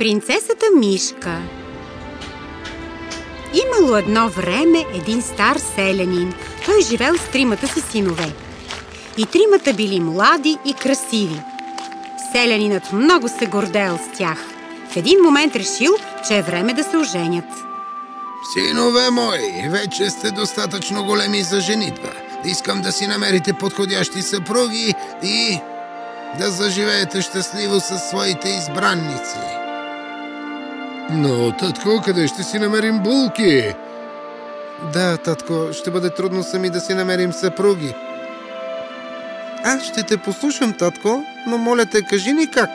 Принцесата Мишка Имало едно време един стар селянин. Той живел с тримата си синове. И тримата били млади и красиви. Селянинът много се гордел с тях. В един момент решил, че е време да се оженят. Синове мои, вече сте достатъчно големи за женитба. Искам да си намерите подходящи съпруги и да заживеете щастливо със своите избранници. Но, татко, къде ще си намерим булки? Да, татко, ще бъде трудно сами да си намерим съпруги. Аз ще те послушам, татко, но моля те, кажи ни как.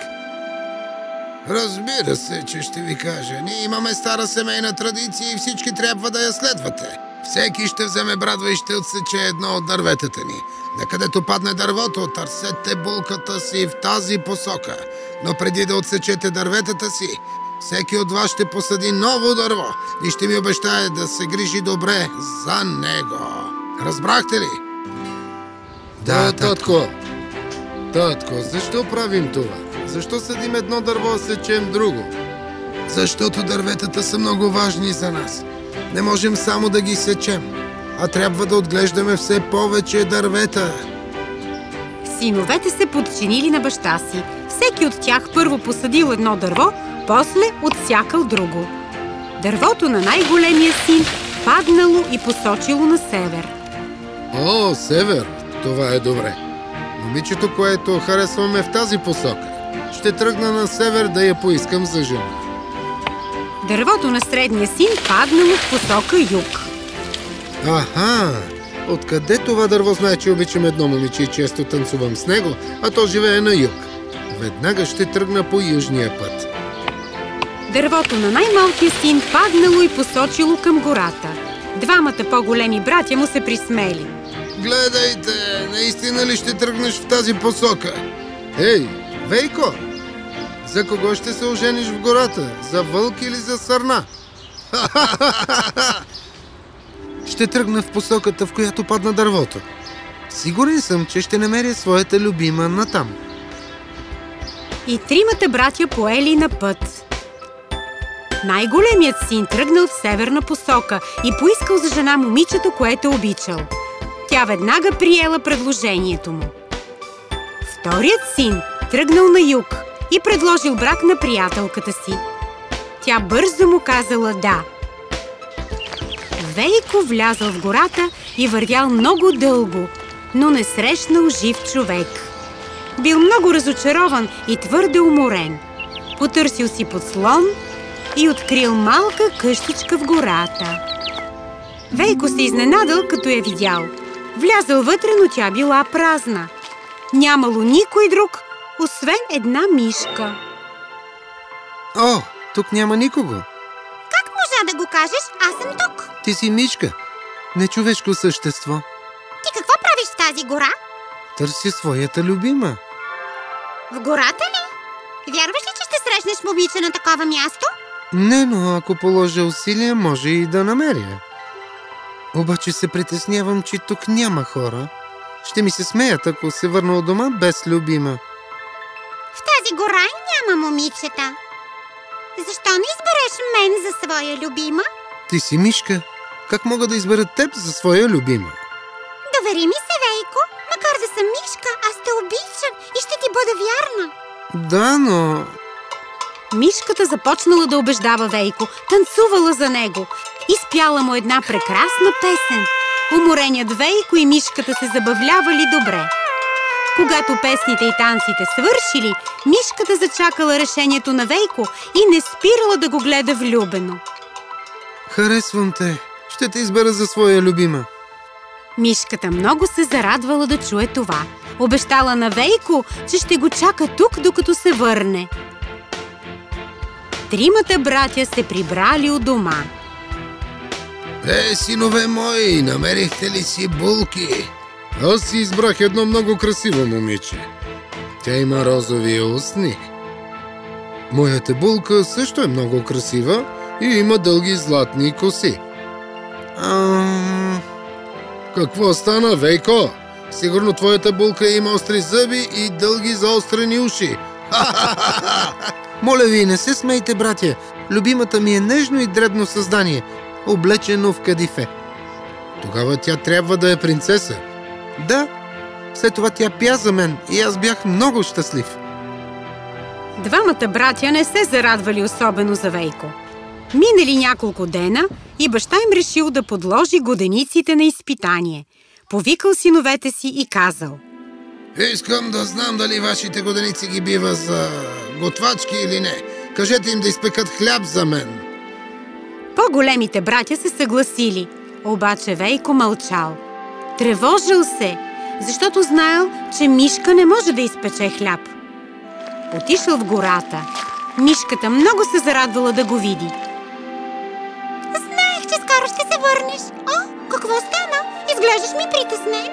Разбира се, че ще ви кажа. Ние имаме стара семейна традиция и всички трябва да я следвате. Всеки ще вземе брадва и ще отсече едно от дърветата ни. Накъдето падне дървото, търсете булката си в тази посока. Но преди да отсечете дърветата си, всеки от вас ще посади ново дърво и ще ми обещае да се грижи добре за него. Разбрахте ли? Да, татко. Татко, защо правим това? Защо съдим едно дърво, а сечем друго? Защото дърветата са много важни за нас. Не можем само да ги сечем, а трябва да отглеждаме все повече дървета. Синовете се подчинили на баща си. Всеки от тях първо посадил едно дърво, после отсякал друго. Дървото на най-големия син паднало и посочило на север. О, север! Това е добре. Момичето, което харесваме в тази посока, ще тръгна на север да я поискам за жена. Дървото на средния син паднало в посока юг. Аха! Откъде това дърво знае, че обичам едно момиче и често танцувам с него, а то живее на юг? Веднага ще тръгна по южния път. Дървото на най-малкия син паднало и посочило към гората. Двамата по-големи братя му се присмели. Гледайте, наистина ли ще тръгнеш в тази посока? Ей, Вейко! За кого ще се ожениш в гората? За вълк или за сърна? Ще тръгна в посоката, в която падна дървото. Сигурен съм, че ще намеря своята любима натам. И тримата братя поели на път. Най-големият син тръгнал в северна посока и поискал за жена момичето, което обичал. Тя веднага приела предложението му. Вторият син тръгнал на юг и предложил брак на приятелката си. Тя бързо му казала да. Вейко влязъл в гората и вървял много дълго, но не срещнал жив човек. Бил много разочарован и твърде уморен. Потърсил си подслон и открил малка къщичка в гората. Вейко се изненадал, като я видял. Влязъл вътре, но тя била празна. Нямало никой друг, освен една мишка. О, тук няма никого. Как можа да го кажеш? Аз съм тук. Ти си мишка. Нечовешко същество. Ти какво правиш в тази гора? Търси своята любима. В гората ли? Вярваш ли, че ще срещнеш момиче на такова място? Не, но ако положа усилия, може и да намеря. Обаче се притеснявам, че тук няма хора. Ще ми се смеят, ако се върна от дома без любима. В тази гора няма момичета. Защо не избереш мен за своя любима? Ти си мишка. Как мога да избера теб за своя любима? Довери ми се, Вейко. Макар да съм мишка, аз те обичам и ще ти бъда вярна. Да, но... Мишката започнала да убеждава Вейко, танцувала за него. Изпяла му една прекрасна песен. Умореният Вейко и мишката се забавлявали добре. Когато песните и танците свършили, мишката зачакала решението на Вейко и не спирала да го гледа влюбено. Харесвам те. Ще те избера за своя любима. Мишката много се зарадвала да чуе това. Обещала на Вейко, че ще го чака тук, докато се върне. Тримата братя се прибрали у дома. Е, синове мои, намерихте ли си булки? Аз си избрах едно много красиво момиче. Тя има розови устни. Моята булка също е много красива и има дълги златни коси. А... Какво стана, Вейко? Сигурно твоята булка има остри зъби и дълги заострени уши. Моля ви, не се смейте, братя. Любимата ми е нежно и дребно създание, облечено в кадифе. Тогава тя трябва да е принцеса. Да, след това тя пя за мен и аз бях много щастлив. Двамата братя не се зарадвали особено за Вейко. Минали няколко дена и баща им решил да подложи годениците на изпитание. Повикал синовете си и казал Искам да знам дали вашите годеници ги бива за готвачки или не. Кажете им да изпекат хляб за мен. По-големите братя се съгласили, обаче Вейко мълчал. Тревожил се, защото знаел, че мишка не може да изпече хляб. Отишъл в гората. Мишката много се зарадвала да го види. Знаех, че скоро ще се върнеш. О, какво стана? Изглеждаш ми притеснен.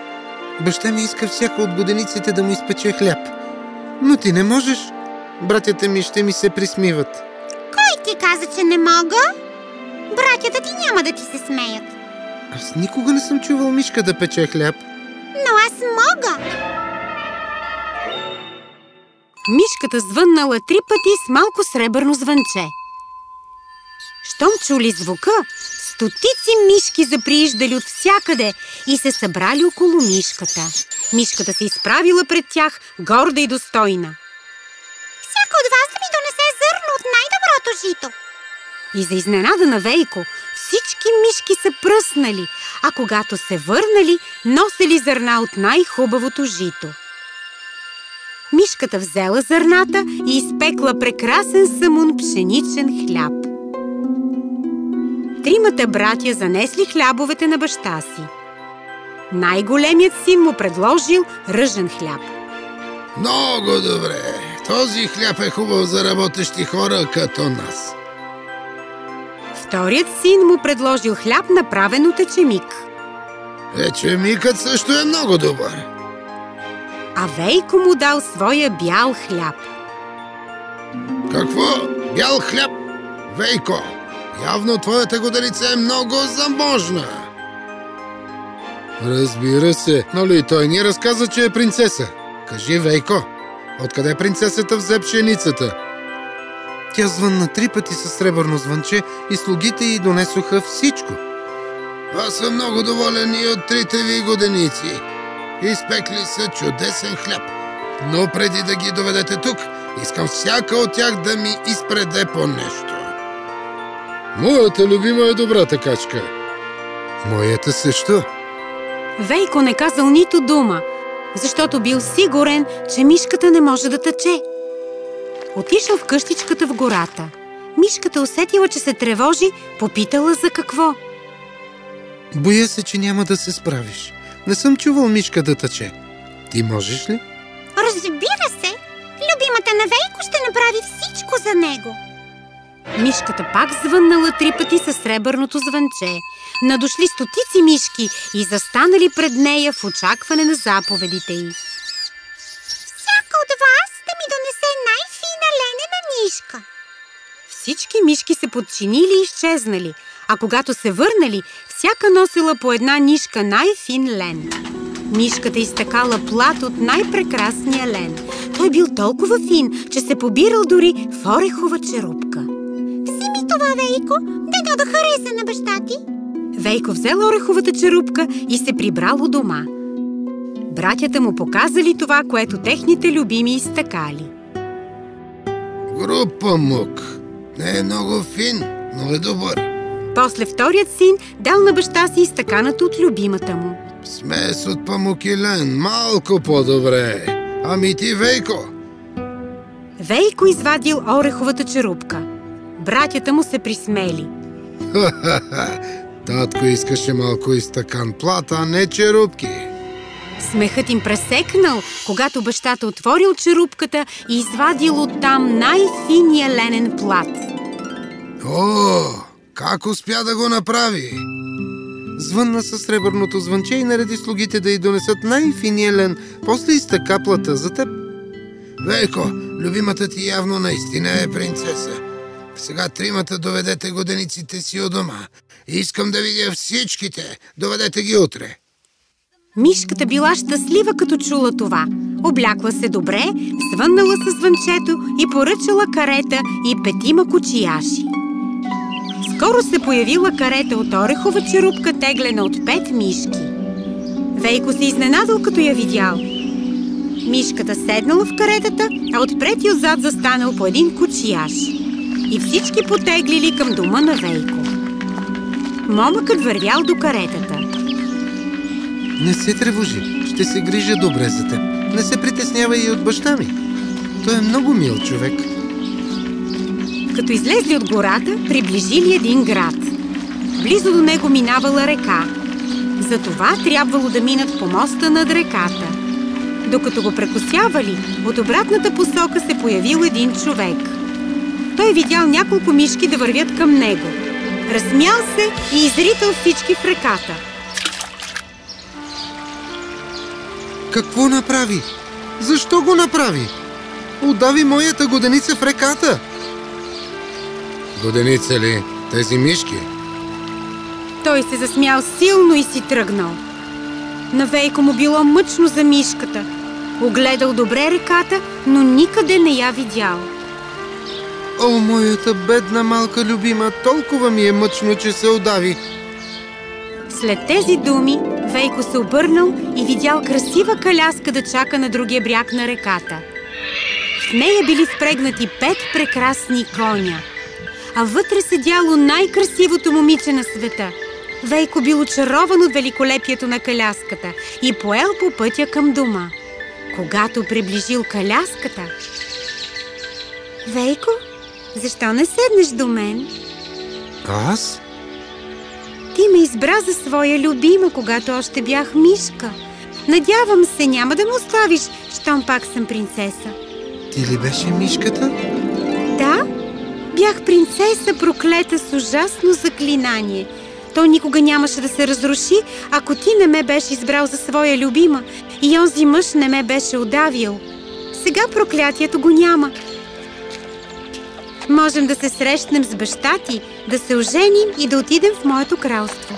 Баща ми иска всяка от годениците да му изпече хляб. Но ти не можеш. Братята ми ще ми се присмиват. Кой ти каза, че не мога? Братята ти няма да ти се смеят. Аз никога не съм чувал мишка да пече хляб. Но аз мога. Мишката звъннала три пъти с малко сребърно звънче. Щом чули звука, стотици мишки заприиждали от всякъде и се събрали около мишката. Мишката се изправила пред тях, горда и достойна. Жито. И за изненада на Вейко, всички мишки са пръснали, а когато се върнали, носели зърна от най-хубавото жито. Мишката взела зърната и изпекла прекрасен самун пшеничен хляб. Тримата братя занесли хлябовете на баща си. Най-големият син му предложил ръжен хляб. Много добре. Този хляб е хубав за работещи хора като нас. Вторият син му предложил хляб, направен от ечемик. Ечемикът също е много добър. А Вейко му дал своя бял хляб. Какво? Бял хляб? Вейко, явно твоята годеница е много заможна. Разбира се, нали той ни разказа, че е принцеса. Кажи, Вейко, откъде принцесата взе пшеницата? Тя звънна три пъти със сребърно звънче и слугите й донесоха всичко. Аз съм много доволен и от трите ви годеници. Изпекли са чудесен хляб. Но преди да ги доведете тук, искам всяка от тях да ми изпреде по нещо. Моята любима е добрата качка. Моята също. Вейко не казал нито дума, защото бил сигурен, че мишката не може да тъче. Отишъл в къщичката в гората. Мишката усетила, че се тревожи, попитала за какво. Боя се, че няма да се справиш. Не съм чувал мишка да тъче. Ти можеш ли? Разбира се. Любимата на Вейко ще направи всичко за него. Мишката пак звъннала три пъти със сребърното звънче. Надошли стотици мишки и застанали пред нея в очакване на заповедите й. Всяка от вас да ми донесе най-фина ленена нишка. Всички мишки се подчинили и изчезнали, а когато се върнали, всяка носила по една нишка най-фин лен. Мишката изтъкала плат от най-прекрасния лен. Той бил толкова фин, че се побирал дори в орехова черупка. Вземи това, Вейко, дано да хареса на баща ти. Вейко взел ореховата черупка и се прибрал у дома. Братята му показали това, което техните любими изтъкали. Група мук. Не е много фин, но е добър. После вторият син дал на баща си стаканата от любимата му. Смес от памук и лен, малко по-добре. Ами ти, Вейко, Вейко извадил ореховата черупка. Братята му се присмели. татко искаше малко и стакан плата, а не черупки. Смехът им пресекнал, когато бащата отворил черупката и извадил оттам най-финия ленен плат. О, как успя да го направи? Звънна със сребърното звънче и нареди слугите да й донесат най-финия лен, после изтъка плата за теб. Вейко, любимата ти явно наистина е принцеса. Сега тримата доведете годениците си у дома. Искам да видя всичките. Доведете ги утре. Мишката била щастлива като чула това. Облякла се добре, звъннала с звънчето и поръчала карета и петима кучияши. Скоро се появила карета от орехова черупка, теглена от пет мишки. Вейко се изненадал, като я видял. Мишката седнала в каретата, а отпред и отзад застанал по един кучияш. И всички потеглили към дома на Вейко. Момъкът вървял до каретата. Не се тревожи, ще се грижа добре за теб. Не се притеснява и от баща ми. Той е много мил човек. Като излезли от гората, приближили един град. Близо до него минавала река. Затова трябвало да минат по моста над реката. Докато го прекосявали, от обратната посока се появил един човек. Той видял няколко мишки да вървят към него. Разсмял се и изритал всички в реката. Какво направи? Защо го направи? Удави моята годеница в реката. Годеница ли? Тези мишки? Той се засмял силно и си тръгнал. На Вейко му било мъчно за мишката. Огледал добре реката, но никъде не я видял. О, моята бедна малка любима, толкова ми е мъчно, че се удави. След тези думи Вейко се обърнал и видял красива каляска да чака на другия бряг на реката. В нея били спрегнати пет прекрасни коня, а вътре седяло най-красивото момиче на света. Вейко бил очарован от великолепието на каляската и поел по пътя към дома. Когато приближил каляската... Вейко, защо не седнеш до мен? Аз? Ти ме избра за своя любима, когато още бях мишка. Надявам се, няма да ме оставиш, щом пак съм принцеса. Ти ли беше мишката? Да, бях принцеса, проклета с ужасно заклинание. То никога нямаше да се разруши, ако ти не ме беше избрал за своя любима и онзи мъж не ме беше удавил. Сега проклятието го няма. Можем да се срещнем с баща ти, да се оженим и да отидем в моето кралство.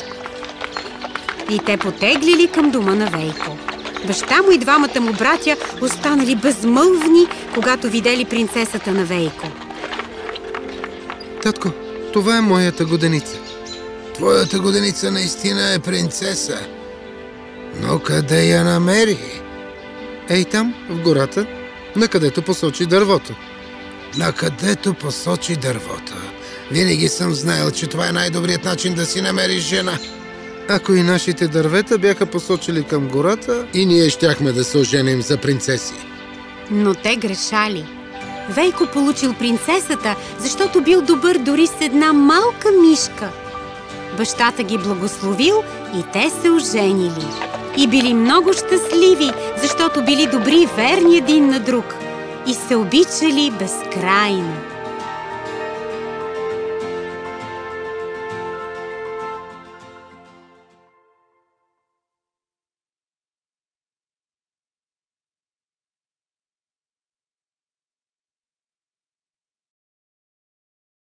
И те потеглили към дома на Вейко. Баща му и двамата му братя останали безмълвни, когато видели принцесата на Вейко. Татко, това е моята годеница. Твоята годеница наистина е принцеса. Но къде я намери? Ей там, в гората, на където посочи дървото. На където посочи дървото. Винаги съм знаел, че това е най-добрият начин да си намериш жена. Ако и нашите дървета бяха посочили към гората, И ние щяхме да се оженим за принцеси. Но те грешали. Вейко получил принцесата, защото бил добър дори с една малка мишка. Бащата ги благословил и те се оженили. И били много щастливи, защото били добри и верни един на друг. И се обичали безкрайно.